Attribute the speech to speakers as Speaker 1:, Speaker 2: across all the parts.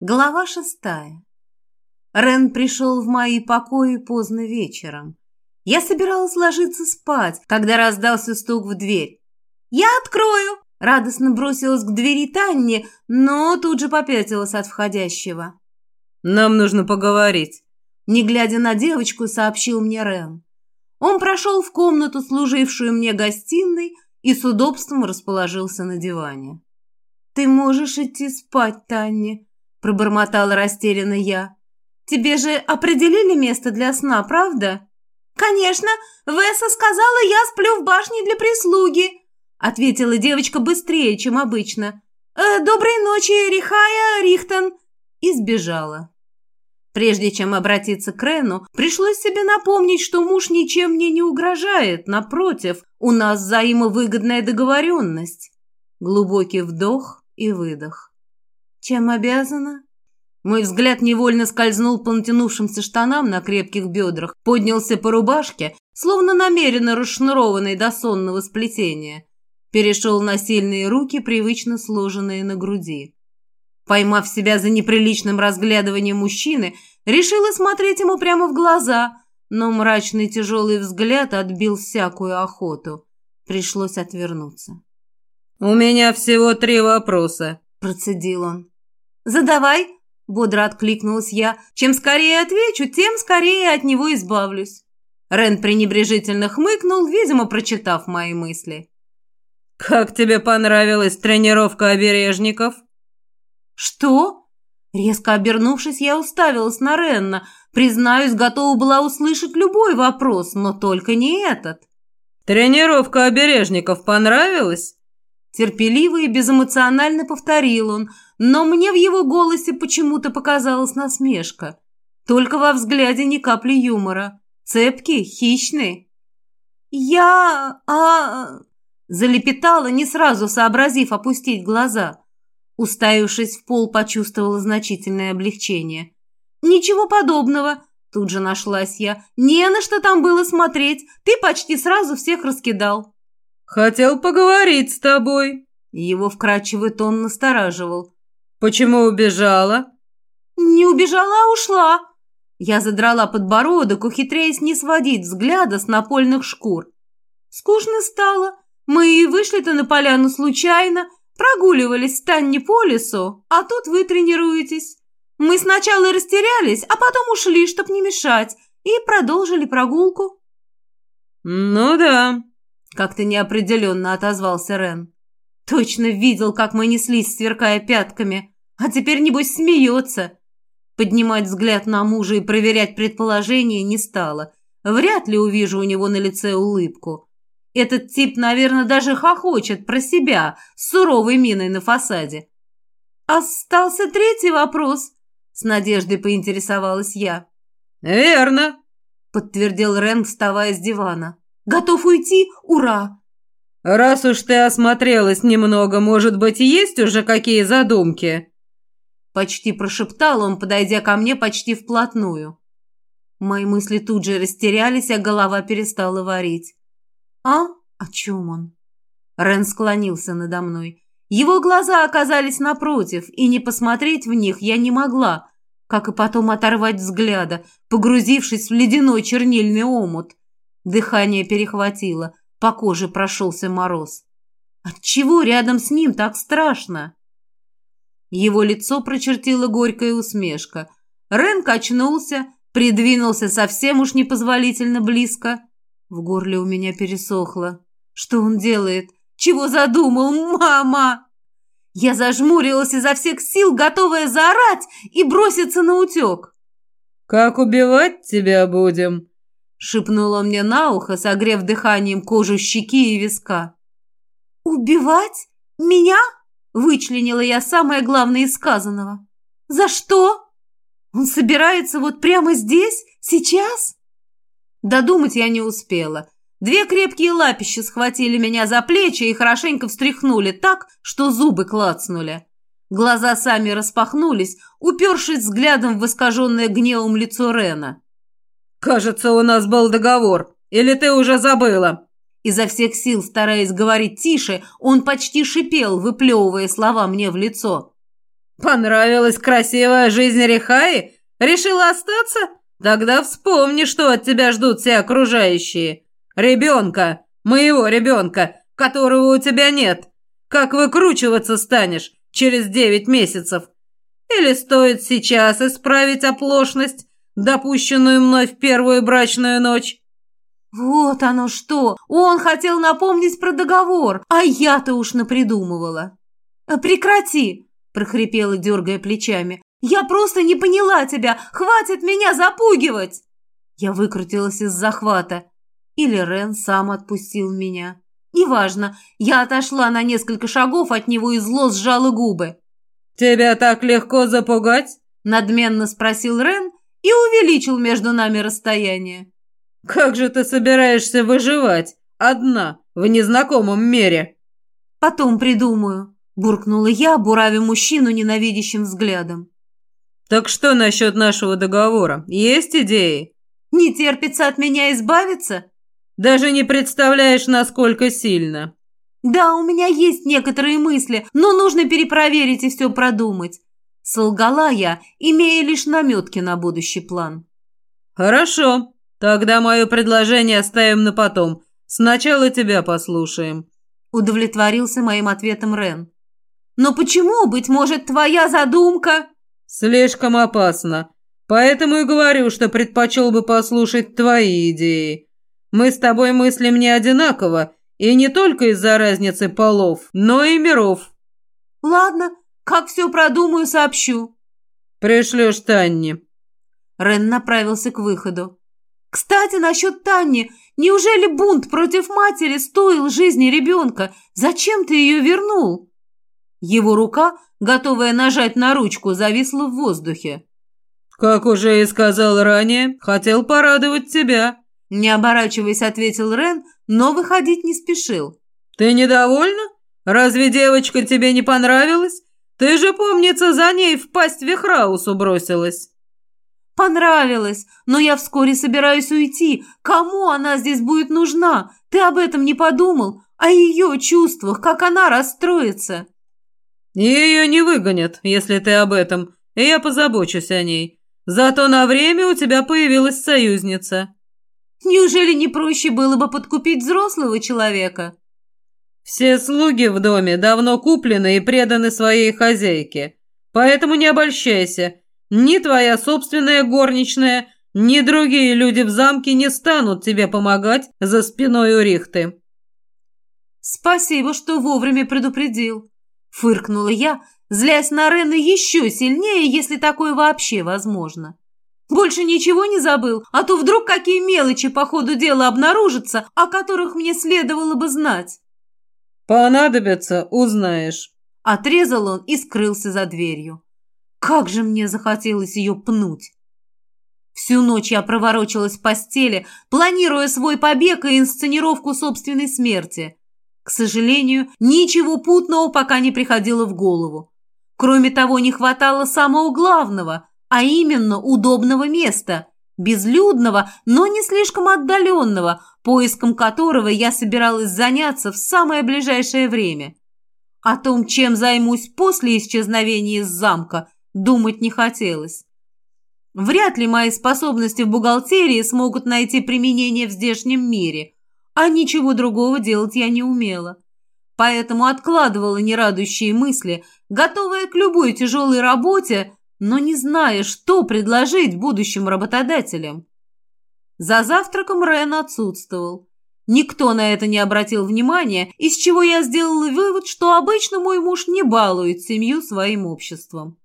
Speaker 1: Глава шестая. Рен пришел в мои покои поздно вечером. Я собиралась ложиться спать, когда раздался стук в дверь. «Я открою!» – радостно бросилась к двери Танни, но тут же попятилась от входящего.
Speaker 2: «Нам нужно поговорить», –
Speaker 1: не глядя на девочку, сообщил мне Рен. Он прошел в комнату, служившую мне гостиной, и с удобством расположился на диване. «Ты можешь идти спать, Танни», пробормотала растерянно я. «Тебе же определили место для сна, правда?» «Конечно! Веса сказала, я сплю в башне для прислуги!» ответила девочка быстрее, чем обычно. «Э, «Доброй ночи, Рихая Рихтон!» и сбежала. Прежде чем обратиться к Рену, пришлось себе напомнить, что муж ничем мне не угрожает. Напротив, у нас взаимовыгодная договоренность. Глубокий вдох и выдох. «Чем обязана?» Мой взгляд невольно скользнул по натянувшимся штанам на крепких бедрах, поднялся по рубашке, словно намеренно расшнурованной до сонного сплетения. Перешел на сильные руки, привычно сложенные на груди. Поймав себя за неприличным разглядыванием мужчины, решила смотреть ему прямо в глаза, но мрачный тяжелый взгляд отбил всякую охоту. Пришлось отвернуться.
Speaker 2: «У меня всего три вопроса», – процедил он.
Speaker 1: «Задавай», – бодро откликнулась я. «Чем скорее отвечу, тем скорее от него избавлюсь». Рен пренебрежительно хмыкнул, видимо, прочитав мои мысли.
Speaker 2: «Как тебе понравилась тренировка обережников?»
Speaker 1: «Что?» Резко обернувшись, я уставилась на Ренна. Признаюсь, готова была услышать любой вопрос, но только не этот.
Speaker 2: «Тренировка обережников понравилась?»
Speaker 1: Терпеливо и безэмоционально повторил он, но мне в его голосе почему-то показалась насмешка. Только во взгляде ни капли юмора. Цепкий, хищный. «Я... а...» Залепетала, не сразу сообразив опустить глаза. Уставившись в пол, почувствовала значительное облегчение. «Ничего подобного!» Тут же нашлась я. «Не на что там было смотреть. Ты почти сразу всех раскидал».
Speaker 2: «Хотел поговорить с тобой».
Speaker 1: Его вкрадчивый тон настораживал.
Speaker 2: «Почему убежала?»
Speaker 1: «Не убежала, а ушла». Я задрала подбородок, ухитряясь не сводить взгляда с напольных шкур. Скучно стало. Мы и вышли-то на поляну случайно, прогуливались в Танне по лесу, а тут вы тренируетесь. Мы сначала растерялись, а потом ушли, чтоб не мешать, и продолжили прогулку.
Speaker 2: «Ну да»,
Speaker 1: как-то неопределенно отозвался Рен. Точно видел, как мы неслись, сверкая пятками. А теперь, небось, смеется. Поднимать взгляд на мужа и проверять предположение не стало. Вряд ли увижу у него на лице улыбку. Этот тип, наверное, даже хохочет про себя с суровой миной на фасаде. «Остался третий вопрос», — с надеждой поинтересовалась я.
Speaker 2: «Верно», —
Speaker 1: подтвердил Рен, вставая с дивана. Готов уйти? Ура!»
Speaker 2: «Раз уж ты осмотрелась немного, может быть, есть уже какие задумки?»
Speaker 1: Почти прошептал он, подойдя ко мне почти вплотную. Мои мысли тут же растерялись, а голова перестала варить. «А? О чем он?» Рен склонился надо мной. Его глаза оказались напротив, и не посмотреть в них я не могла, как и потом оторвать взгляда, погрузившись в ледяной чернильный омут. Дыхание перехватило, по коже прошелся мороз. Отчего рядом с ним так страшно? Его лицо прочертила горькая усмешка. Рен качнулся, придвинулся совсем уж непозволительно близко. В горле у меня пересохло. Что он делает? Чего задумал, мама? Я зажмурилась изо всех сил, готовая заорать и броситься на утек.
Speaker 2: «Как убивать тебя будем?»
Speaker 1: Шепнула мне на ухо, согрев дыханием кожу щеки и виска. «Убивать? Меня?» – вычленила я самое главное из сказанного. «За что? Он собирается вот прямо здесь? Сейчас?» Додумать я не успела. Две крепкие лапища схватили меня за плечи и хорошенько встряхнули так, что зубы клацнули. Глаза сами распахнулись, упершись взглядом в искаженное гневом лицо Рена.
Speaker 2: «Кажется, у нас был договор. Или ты уже забыла?»
Speaker 1: Изо всех сил, стараясь говорить тише, он почти шипел, выплевывая слова мне в лицо.
Speaker 2: Понравилась красивая жизнь Рихаи? Решила остаться? Тогда вспомни, что от тебя ждут все окружающие. Ребенка, моего ребенка, которого у тебя нет. Как выкручиваться станешь через девять месяцев? Или стоит сейчас исправить оплошность, допущенную мной в первую брачную ночь?
Speaker 1: Вот оно что! Он хотел напомнить про договор, а я-то уж напридумывала. «Прекрати!» – прохрипела, дергая плечами. «Я просто не поняла тебя! Хватит меня запугивать!» Я выкрутилась из захвата. Или Рен сам отпустил меня. Неважно, я отошла на несколько шагов от него и зло сжала губы.
Speaker 2: «Тебя так легко запугать?»
Speaker 1: – надменно спросил Рен и увеличил между нами расстояние.
Speaker 2: «Как же ты собираешься выживать? Одна, в незнакомом мире?»
Speaker 1: «Потом придумаю», – буркнула я, буравя мужчину ненавидящим взглядом.
Speaker 2: «Так что насчет нашего договора? Есть идеи?»
Speaker 1: «Не терпится от меня избавиться?»
Speaker 2: Даже не представляешь, насколько сильно.
Speaker 1: Да, у меня есть некоторые мысли, но нужно перепроверить и все продумать. Солгала я, имея лишь наметки на будущий план.
Speaker 2: Хорошо, тогда мое предложение оставим на потом. Сначала тебя послушаем.
Speaker 1: Удовлетворился моим ответом Рен. Но почему, быть может, твоя задумка...
Speaker 2: Слишком опасно. Поэтому и говорю, что предпочел бы послушать твои идеи. Мы с тобой мыслим не одинаково, и не только из-за разницы полов, но и миров».
Speaker 1: «Ладно, как все продумаю, сообщу».
Speaker 2: «Пришлешь Танни».
Speaker 1: Рен направился к выходу. «Кстати, насчет Танни. Неужели бунт против матери стоил жизни ребенка? Зачем ты ее вернул?» Его рука, готовая нажать на ручку, зависла в воздухе.
Speaker 2: «Как уже и сказал ранее, хотел порадовать тебя».
Speaker 1: Не оборачиваясь, ответил Рен, но выходить не спешил.
Speaker 2: «Ты недовольна? Разве девочка тебе не понравилась? Ты же, помнится, за ней в пасть Вихраусу бросилась».
Speaker 1: «Понравилось, но я вскоре собираюсь уйти. Кому она здесь будет нужна? Ты об этом не подумал? О ее чувствах, как она расстроится?»
Speaker 2: «Ее не выгонят, если ты об этом, и я позабочусь о ней. Зато на время у тебя появилась союзница».
Speaker 1: Неужели не проще было бы подкупить взрослого человека?
Speaker 2: Все слуги в доме давно куплены и преданы своей хозяйке. Поэтому не обольщайся. Ни твоя собственная горничная, ни другие люди в замке не станут тебе помогать за спиной у Рихты.
Speaker 1: Спасибо, что вовремя предупредил. Фыркнула я, злясь на Рена еще сильнее, если такое вообще возможно. Больше ничего не забыл, а то вдруг какие мелочи по ходу дела обнаружатся, о которых мне следовало бы знать.
Speaker 2: Понадобится, узнаешь.
Speaker 1: Отрезал он и скрылся за дверью. Как же мне захотелось ее пнуть. Всю ночь я проворочилась в постели, планируя свой побег и инсценировку собственной смерти. К сожалению, ничего путного пока не приходило в голову. Кроме того, не хватало самого главного – а именно удобного места, безлюдного, но не слишком отдаленного, поиском которого я собиралась заняться в самое ближайшее время. О том, чем займусь после исчезновения из замка, думать не хотелось. Вряд ли мои способности в бухгалтерии смогут найти применение в здешнем мире, а ничего другого делать я не умела. Поэтому откладывала нерадующие мысли, готовая к любой тяжелой работе, но не зная, что предложить будущим работодателям. За завтраком Рен отсутствовал. Никто на это не обратил внимания, из чего я сделала вывод, что обычно мой муж не балует семью своим обществом.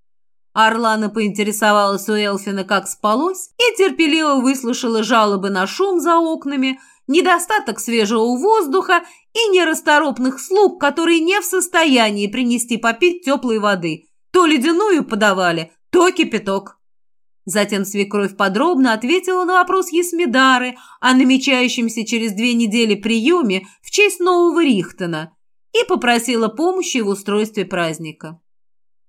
Speaker 1: Орлана поинтересовалась у Элфина, как спалось, и терпеливо выслушала жалобы на шум за окнами, недостаток свежего воздуха и нерасторопных слуг, которые не в состоянии принести попить теплой воды. То ледяную подавали, то кипяток. Затем свекровь подробно ответила на вопрос Есмидары о намечающемся через две недели приеме в честь нового Рихтона и попросила помощи в устройстве праздника.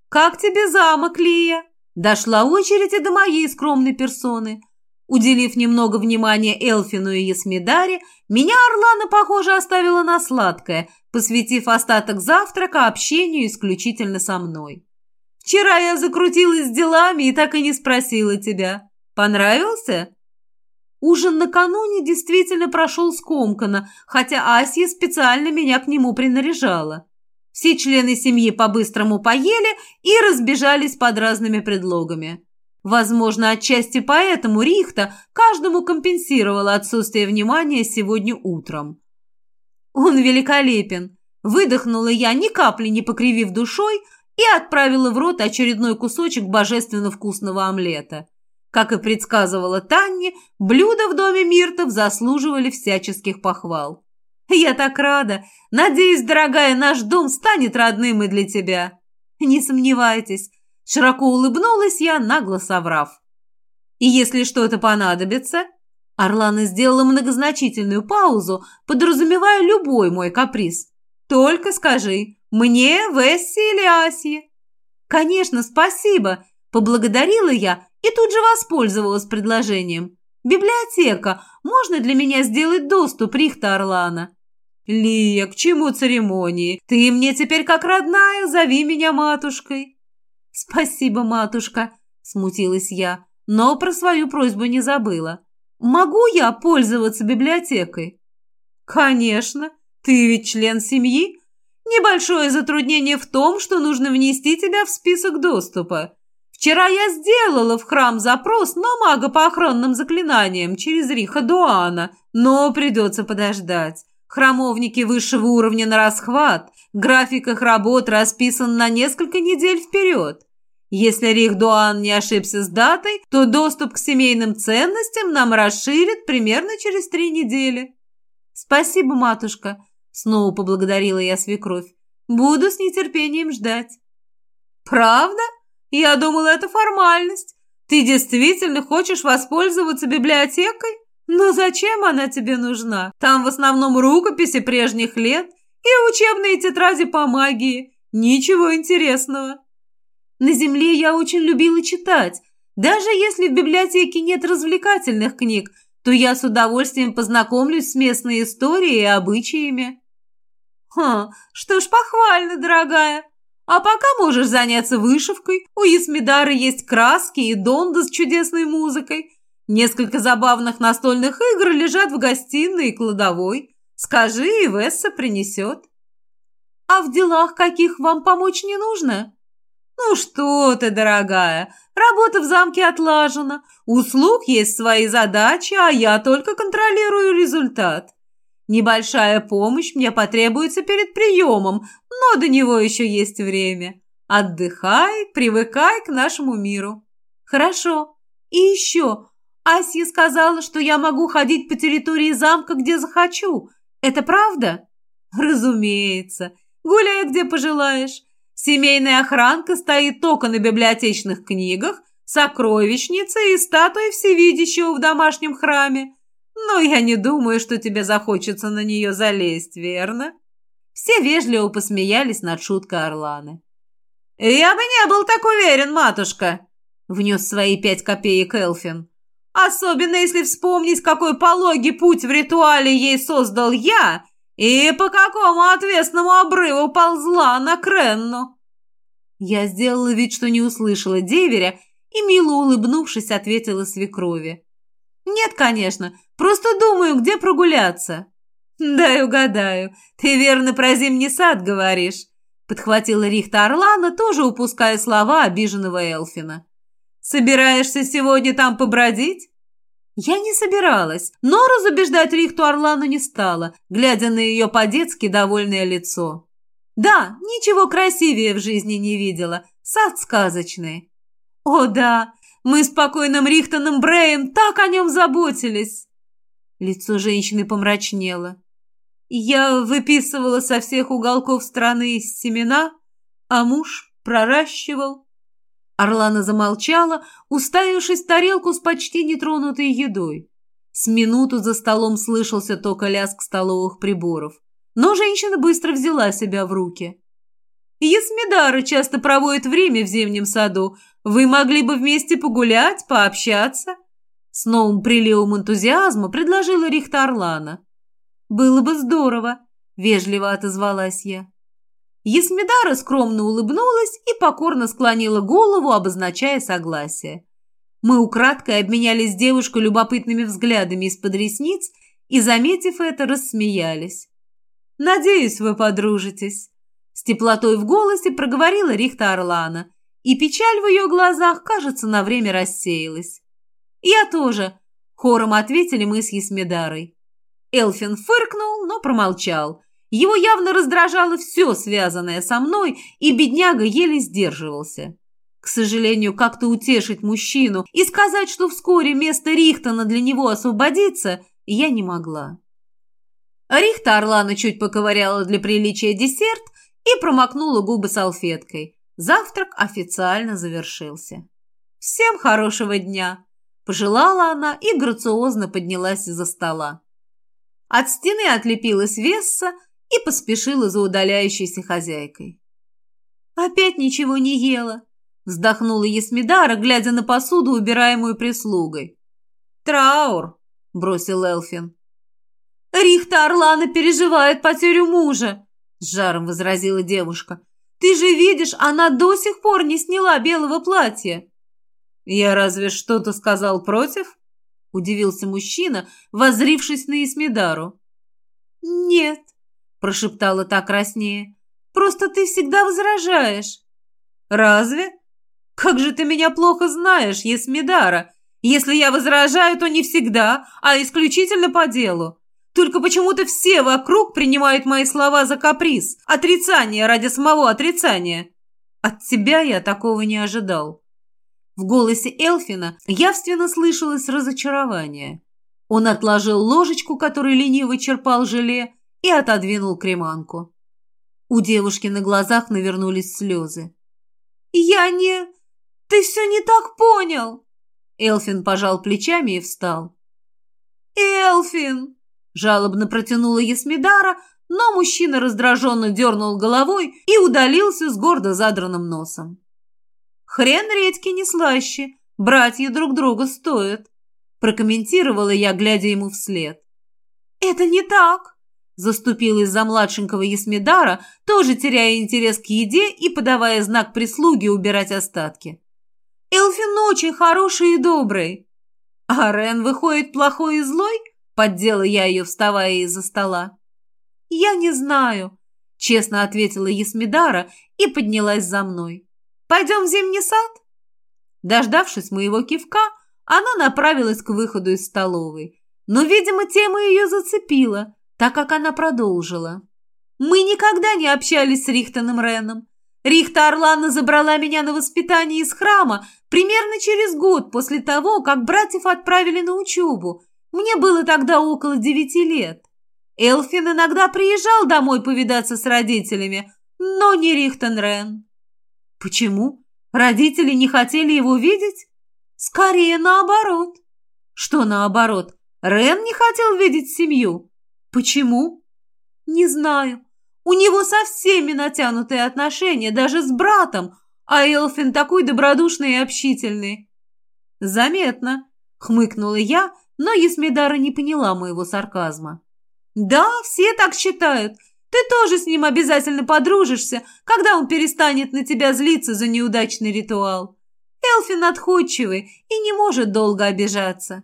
Speaker 1: «Как тебе замок, Лия?» Дошла очередь и до моей скромной персоны. Уделив немного внимания Элфину и Есмидаре, меня Орлана, похоже, оставила на сладкое, посвятив остаток завтрака общению исключительно со мной. Вчера я закрутилась с делами и так и не спросила тебя. Понравился?» Ужин накануне действительно прошел скомканно, хотя Асия специально меня к нему принаряжала. Все члены семьи по-быстрому поели и разбежались под разными предлогами. Возможно, отчасти поэтому Рихта каждому компенсировала отсутствие внимания сегодня утром. «Он великолепен!» Выдохнула я, ни капли не покривив душой, и отправила в рот очередной кусочек божественно вкусного омлета. Как и предсказывала Танни, блюда в доме Миртов заслуживали всяческих похвал. «Я так рада! Надеюсь, дорогая, наш дом станет родным и для тебя!» «Не сомневайтесь!» Широко улыбнулась я, нагло соврав. «И если что-то понадобится...» Орлана сделала многозначительную паузу, подразумевая любой мой каприз. «Только скажи, мне, Весси или Аси?» «Конечно, спасибо!» – поблагодарила я и тут же воспользовалась предложением. «Библиотека! Можно для меня сделать доступ, Рихта Орлана?» «Лия, к чему церемонии? Ты мне теперь как родная, зови меня матушкой». «Спасибо, матушка», – смутилась я, но про свою просьбу не забыла. «Могу я пользоваться библиотекой?» «Конечно. Ты ведь член семьи. Небольшое затруднение в том, что нужно внести тебя в список доступа. Вчера я сделала в храм запрос на мага по охранным заклинаниям через Риха Дуана, но придется подождать. Храмовники высшего уровня на расхват, график их работ расписан на несколько недель вперед. Если Рих Дуан не ошибся с датой, то доступ к семейным ценностям нам расширит примерно через три недели. Спасибо, матушка, снова поблагодарила я свекровь. Буду с нетерпением ждать. Правда? Я думала, это формальность. Ты действительно хочешь воспользоваться библиотекой? Но зачем она тебе нужна? Там в основном рукописи прежних лет и учебные тетради по магии. Ничего интересного. На земле я очень любила читать. Даже если в библиотеке нет развлекательных книг, то я с удовольствием познакомлюсь с местной историей и обычаями. Ха, что ж, похвально, дорогая. А пока можешь заняться вышивкой. У Есмидары есть краски и донда с чудесной музыкой. Несколько забавных настольных игр лежат в гостиной и кладовой. Скажи, и Весса принесет. А в делах каких вам помочь не нужно? Ну что ты, дорогая, работа в замке отлажена. Услуг есть свои задачи, а я только контролирую результат. Небольшая помощь мне потребуется перед приемом, но до него еще есть время. Отдыхай, привыкай к нашему миру. Хорошо. И еще, Асья сказала, что я могу ходить по территории замка, где захочу. Это правда? Разумеется. Гуляй, где пожелаешь. Семейная охранка стоит только на библиотечных книгах, сокровищнице и статуе всевидящего в домашнем храме. Но я не думаю, что тебе захочется на нее залезть, верно? Все вежливо посмеялись над шуткой Орланы. «Я бы не был так уверен, матушка», — внес свои пять копеек Элфин. Особенно если вспомнить, какой пологий путь в ритуале ей создал я и по какому отвесному обрыву ползла на Кренну. Я сделала вид, что не услышала деверя, и, мило улыбнувшись, ответила свекрови. «Нет, конечно, просто думаю, где прогуляться». «Дай угадаю, ты верно про зимний сад говоришь», подхватила Рихта Орлана, тоже упуская слова обиженного Элфина. Собираешься сегодня там побродить?» Я не собиралась, но разубеждать Рихту Орлану не стала, глядя на ее по-детски довольное лицо. «Да, ничего красивее в жизни не видела. Сад сказочный». «О, да, мы с покойным Рихтоном Бреем так о нем заботились!» Лицо женщины помрачнело. «Я выписывала со всех уголков страны семена, а муж проращивал, Орлана замолчала, уставившись в тарелку с почти нетронутой едой. С минуту за столом слышался только лязг столовых приборов. Но женщина быстро взяла себя в руки. «Есмидара часто проводит время в зимнем саду. Вы могли бы вместе погулять, пообщаться?» С новым приливом энтузиазма предложила Рихта Орлана. «Было бы здорово», — вежливо отозвалась я. Есмидара скромно улыбнулась и покорно склонила голову, обозначая согласие. Мы украдкой обменялись девушкой любопытными взглядами из-под ресниц и, заметив это, рассмеялись. «Надеюсь, вы подружитесь», — с теплотой в голосе проговорила Рихта Орлана, и печаль в ее глазах, кажется, на время рассеялась. «Я тоже», — хором ответили мы с Есмидарой. Элфин фыркнул, но промолчал — его явно раздражало все, связанное со мной, и бедняга еле сдерживался. К сожалению, как-то утешить мужчину и сказать, что вскоре место Рихтона для него освободится, я не могла. Рихта Орлана чуть поковыряла для приличия десерт и промокнула губы салфеткой. Завтрак официально завершился. «Всем хорошего дня!» – пожелала она и грациозно поднялась из-за стола. От стены отлепилась Весса и поспешила за удаляющейся хозяйкой. «Опять ничего не ела», — вздохнула Есмидара, глядя на посуду, убираемую прислугой. «Траур», — бросил Элфин. «Рихта Орлана переживает потерю мужа», — с жаром возразила девушка. «Ты же видишь, она до сих пор не сняла белого платья». «Я разве что-то сказал против?» — удивился мужчина, возрившись на Есмидару. «Нет», прошептала так краснее. «Просто ты всегда возражаешь». «Разве? Как же ты меня плохо знаешь, Есмидара. Если я возражаю, то не всегда, а исключительно по делу. Только почему-то все вокруг принимают мои слова за каприз, отрицание ради самого отрицания. От тебя я такого не ожидал». В голосе Элфина явственно слышалось разочарование. Он отложил ложечку, которой лениво черпал желе, и отодвинул креманку. У девушки на глазах навернулись слезы. «Я не... Ты все не так понял!» Элфин пожал плечами и встал. «Элфин!» – жалобно протянула Есмидара, но мужчина раздраженно дернул головой и удалился с гордо задранным носом. «Хрен редьки не слаще, братья друг друга стоят», – прокомментировала я, глядя ему вслед. «Это не так!» Заступилась за младшенького Есмидара, тоже теряя интерес к еде и подавая знак прислуги убирать остатки. «Элфин очень хороший и добрый». «А Рен выходит плохой и злой?» – поддела я ее, вставая из-за стола. «Я не знаю», – честно ответила Есмидара и поднялась за мной. «Пойдем в зимний сад?» Дождавшись моего кивка, она направилась к выходу из столовой. Но, видимо, тема ее зацепила – так как она продолжила. «Мы никогда не общались с Рихтоном Реном. Рихта Орлана забрала меня на воспитание из храма примерно через год после того, как братьев отправили на учебу. Мне было тогда около девяти лет. Элфин иногда приезжал домой повидаться с родителями, но не Рихтон Рен. Почему? Родители не хотели его видеть? Скорее наоборот. Что наоборот? Рен не хотел видеть семью? Почему? Не знаю. У него со всеми натянутые отношения, даже с братом, а Элфин такой добродушный и общительный. Заметно, хмыкнула я, но Есмидара не поняла моего сарказма. Да, все так считают. Ты тоже с ним обязательно подружишься, когда он перестанет на тебя злиться за неудачный ритуал. Элфин отходчивый и не может долго обижаться.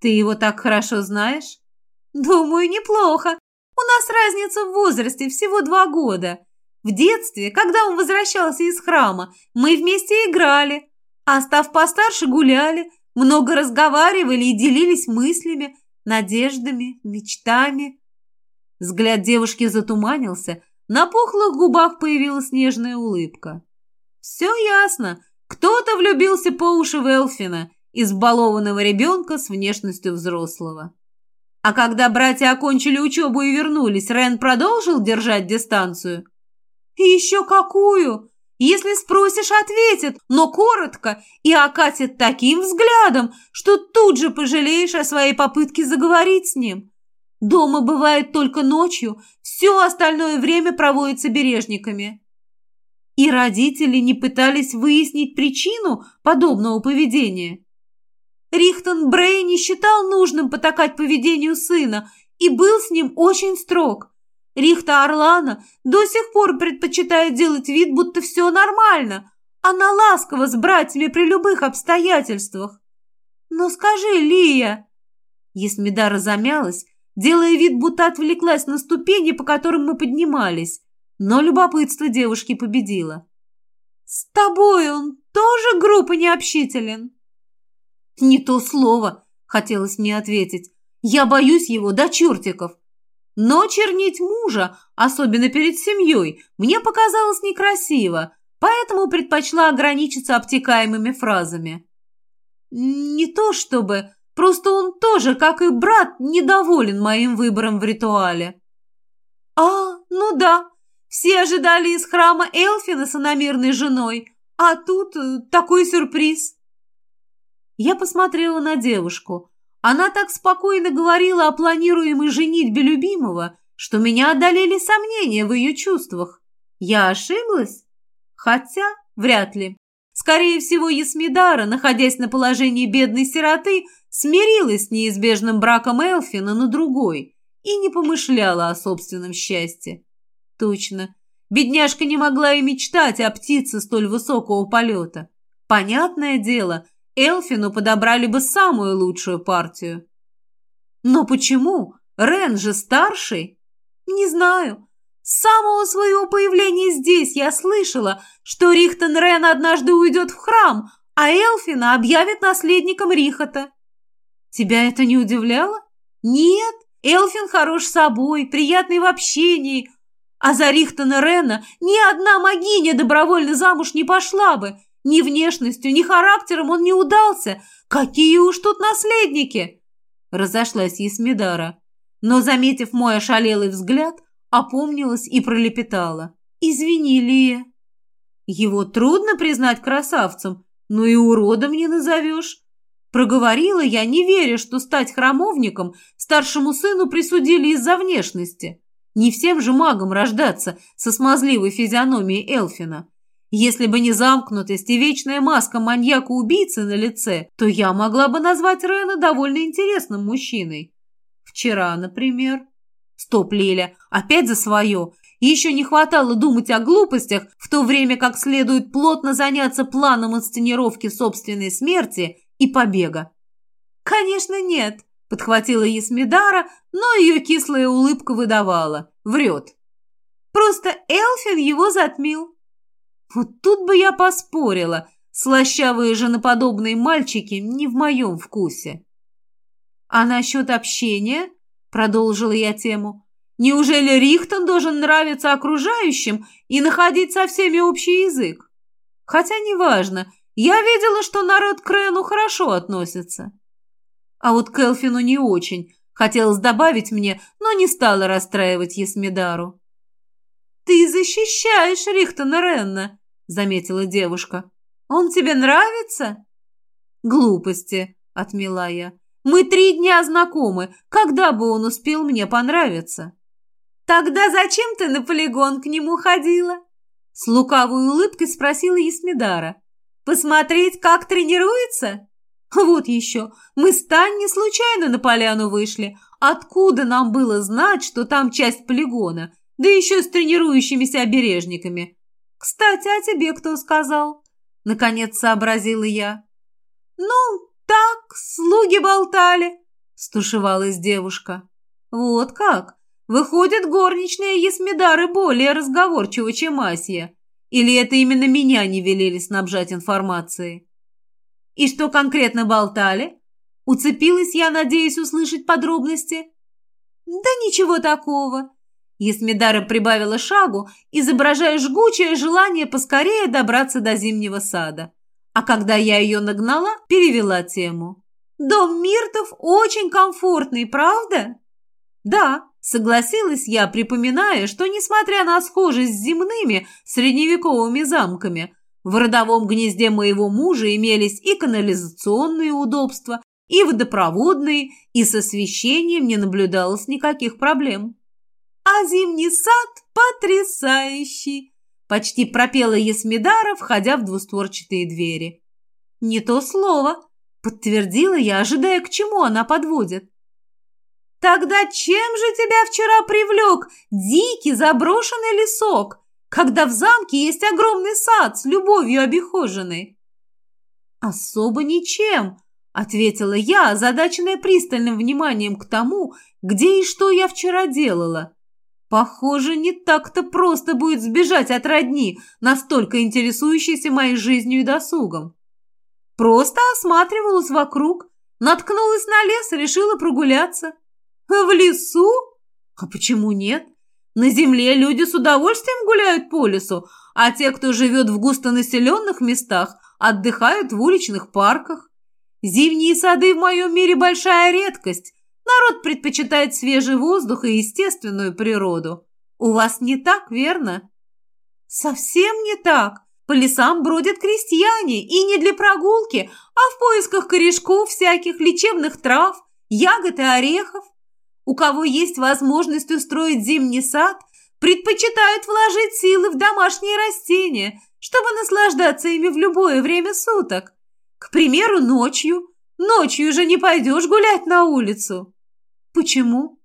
Speaker 1: Ты его так хорошо знаешь? «Думаю, неплохо. У нас разница в возрасте всего два года. В детстве, когда он возвращался из храма, мы вместе играли, а став постарше, гуляли, много разговаривали и делились мыслями, надеждами, мечтами». Взгляд девушки затуманился, на пухлых губах появилась нежная улыбка. «Все ясно. Кто-то влюбился по уши в Элфина, избалованного ребенка с внешностью взрослого». А когда братья окончили учебу и вернулись, Рен продолжил держать дистанцию? «Еще какую? Если спросишь, ответит, но коротко и окатит таким взглядом, что тут же пожалеешь о своей попытке заговорить с ним. Дома бывает только ночью, все остальное время проводится бережниками». И родители не пытались выяснить причину подобного поведения. Рихтон Брей не считал нужным потакать поведению сына и был с ним очень строг. Рихта Орлана до сих пор предпочитает делать вид, будто все нормально. Она ласкова с братьями при любых обстоятельствах. Но скажи, Лия...» Есмидара замялась, делая вид, будто отвлеклась на ступени, по которым мы поднимались. Но любопытство девушки победило. «С тобой он тоже груб и необщителен?» «Не то слово», — хотелось мне ответить. «Я боюсь его до чертиков». Но чернить мужа, особенно перед семьей, мне показалось некрасиво, поэтому предпочла ограничиться обтекаемыми фразами. Не то чтобы, просто он тоже, как и брат, недоволен моим выбором в ритуале. А, ну да, все ожидали из храма Элфина с иномирной женой, а тут э, такой сюрприз. Я посмотрела на девушку. Она так спокойно говорила о планируемой женитьбе любимого, что меня одолели сомнения в ее чувствах. Я ошиблась? Хотя, вряд ли. Скорее всего, Есмидара, находясь на положении бедной сироты, смирилась с неизбежным браком Элфина на другой и не помышляла о собственном счастье. Точно. Бедняжка не могла и мечтать о птице столь высокого полета. Понятное дело, Элфину подобрали бы самую лучшую партию. Но почему? Рен же старший. Не знаю. С самого своего появления здесь я слышала, что Рихтен Рен однажды уйдет в храм, а Элфина объявит наследником Рихота. Тебя это не удивляло? Нет, Элфин хорош собой, приятный в общении, а за Рихтона Рена ни одна магиня добровольно замуж не пошла бы. Ни внешностью, ни характером он не удался. Какие уж тут наследники!» Разошлась Есмидара. Но, заметив мой ошалелый взгляд, опомнилась и пролепетала. «Извини, Лия». «Его трудно признать красавцем, но и уродом не назовешь». Проговорила я, не веря, что стать храмовником старшему сыну присудили из-за внешности. Не всем же магам рождаться со смазливой физиономией Элфина. Если бы не замкнутость и вечная маска маньяка-убийцы на лице, то я могла бы назвать Рена довольно интересным мужчиной. Вчера, например. Стоп, Лиля, опять за свое. Еще не хватало думать о глупостях, в то время как следует плотно заняться планом инсценировки собственной смерти и побега. Конечно, нет подхватила Есмидара, но ее кислая улыбка выдавала. Врет. Просто Элфин его затмил. Вот тут бы я поспорила. Слащавые женоподобные мальчики не в моем вкусе. А насчет общения, продолжила я тему, неужели Рихтон должен нравиться окружающим и находить со всеми общий язык? Хотя неважно, я видела, что народ к Рену хорошо относится. А вот Келфину не очень. Хотелось добавить мне, но не стала расстраивать Есмидару. «Ты защищаешь Рихтона Ренна», — заметила девушка. «Он тебе нравится?» «Глупости», — отмела я. «Мы три дня знакомы. Когда бы он успел мне понравиться?» «Тогда зачем ты на полигон к нему ходила?» С лукавой улыбкой спросила Есмидара. «Посмотреть, как тренируется?» Вот еще, мы с Таней случайно на поляну вышли. Откуда нам было знать, что там часть полигона? Да еще с тренирующимися обережниками. Кстати, а тебе кто сказал? Наконец сообразила я. Ну, так, слуги болтали, стушевалась девушка. Вот как? Выходит, горничная Есмидары более разговорчива, чем Асия. Или это именно меня не велели снабжать информацией? И что конкретно болтали? Уцепилась я, надеясь услышать подробности. Да ничего такого. Есмидара прибавила шагу, изображая жгучее желание поскорее добраться до зимнего сада. А когда я ее нагнала, перевела тему. «Дом Миртов очень комфортный, правда?» «Да», — согласилась я, припоминая, что, несмотря на схожесть с земными средневековыми замками, в родовом гнезде моего мужа имелись и канализационные удобства, и водопроводные, и с освещением не наблюдалось никаких проблем. «А зимний сад потрясающий!» – почти пропела Есмидара, входя в двустворчатые двери. «Не то слово!» – подтвердила я, ожидая, к чему она подводит. Тогда чем же тебя вчера привлек дикий заброшенный лесок, когда в замке есть огромный сад с любовью обихоженный? Особо ничем, ответила я, озадаченная пристальным вниманием к тому, где и что я вчера делала. Похоже, не так-то просто будет сбежать от родни, настолько интересующейся моей жизнью и досугом. Просто осматривалась вокруг, наткнулась на лес и решила прогуляться. В лесу? А почему нет? На земле люди с удовольствием гуляют по лесу, а те, кто живет в густонаселенных местах, отдыхают в уличных парках. Зимние сады в моем мире большая редкость. Народ предпочитает свежий воздух и естественную природу. У вас не так, верно? Совсем не так. По лесам бродят крестьяне, и не для прогулки, а в поисках корешков всяких лечебных трав, ягод и орехов. У кого есть возможность устроить зимний сад, предпочитают вложить силы в домашние растения, чтобы наслаждаться ими в любое время суток. К примеру, ночью. Ночью же не пойдешь гулять на улицу. Почему?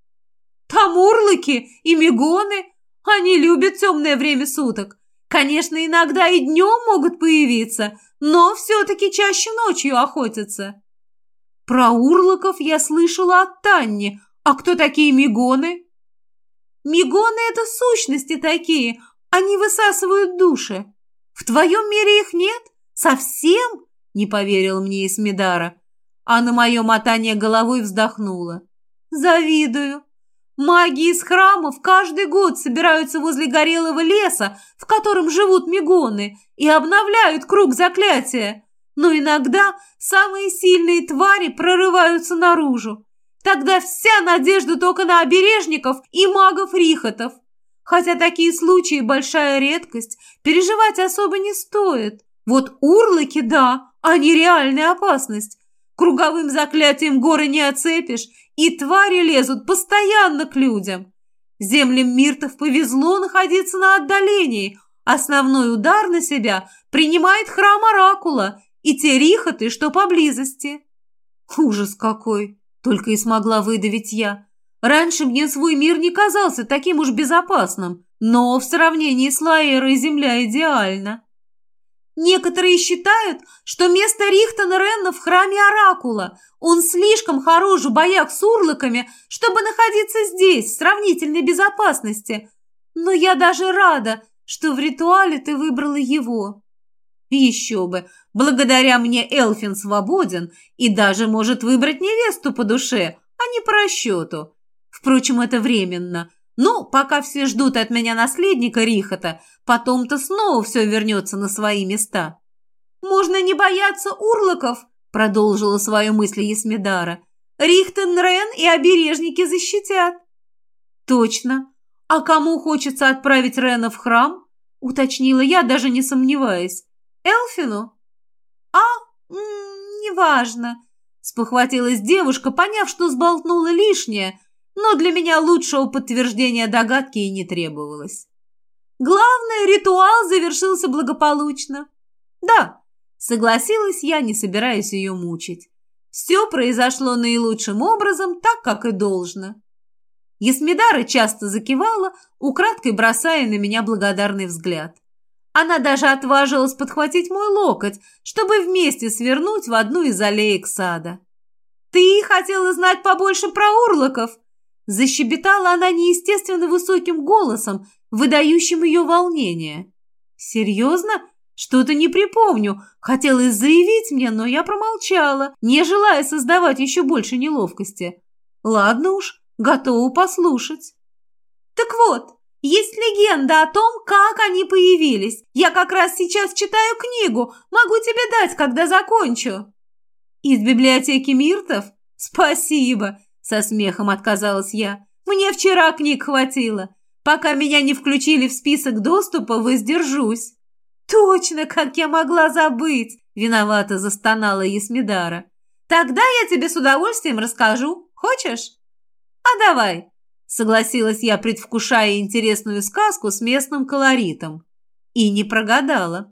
Speaker 1: Там урлыки и мигоны. Они любят темное время суток. Конечно, иногда и днем могут появиться, но все-таки чаще ночью охотятся. Про урлыков я слышала от Танни, а кто такие мигоны? Мигоны – это сущности такие, они высасывают души. В твоем мире их нет? Совсем? Не поверил мне Исмидара. А на мое мотание головой вздохнула. Завидую. Маги из храмов каждый год собираются возле горелого леса, в котором живут мигоны, и обновляют круг заклятия. Но иногда самые сильные твари прорываются наружу. Тогда вся надежда только на обережников и магов-рихотов. Хотя такие случаи большая редкость, переживать особо не стоит. Вот урлыки, да, они реальная опасность. Круговым заклятием горы не оцепишь, и твари лезут постоянно к людям. Землям Миртов повезло находиться на отдалении. Основной удар на себя принимает храм Оракула и те рихоты, что поблизости. Ужас какой! Только и смогла выдавить я. Раньше мне свой мир не казался таким уж безопасным, но в сравнении с Лаэрой Земля идеальна. Некоторые считают, что место Рихтона Ренна в храме Оракула. Он слишком хорош в боях с урлыками, чтобы находиться здесь, в сравнительной безопасности. Но я даже рада, что в ритуале ты выбрала его. Еще бы, благодаря мне Элфин свободен и даже может выбрать невесту по душе, а не по расчету. Впрочем, это временно. Ну, пока все ждут от меня наследника Рихота, потом-то снова все вернется на свои места. «Можно не бояться урлоков», — продолжила свою мысль Есмидара. «Рихтен Рен и обережники защитят». «Точно. А кому хочется отправить Рена в храм?» — уточнила я, даже не сомневаясь. Элфину? А, неважно, спохватилась девушка, поняв, что сболтнула лишнее, но для меня лучшего подтверждения догадки и не требовалось. Главное, ритуал завершился благополучно. Да, согласилась я, не собираясь ее мучить. Все произошло наилучшим образом, так, как и должно. Есмидара часто закивала, украдкой бросая на меня благодарный взгляд. Она даже отважилась подхватить мой локоть, чтобы вместе свернуть в одну из аллеек сада. «Ты хотела знать побольше про урлоков?» Защебетала она неестественно высоким голосом, выдающим ее волнение. «Серьезно? Что-то не припомню. Хотелось заявить мне, но я промолчала, не желая создавать еще больше неловкости. Ладно уж, готова послушать». «Так вот, есть легенда о том, как они появились. Я как раз сейчас читаю книгу. Могу тебе дать, когда закончу». «Из библиотеки Миртов? Спасибо!» Со смехом отказалась я. «Мне вчера книг хватило. Пока меня не включили в список доступа, воздержусь». «Точно, как я могла забыть!» Виновато застонала Есмидара. «Тогда я тебе с удовольствием расскажу. Хочешь?» «А давай!» Согласилась я, предвкушая интересную сказку с местным колоритом. И не прогадала.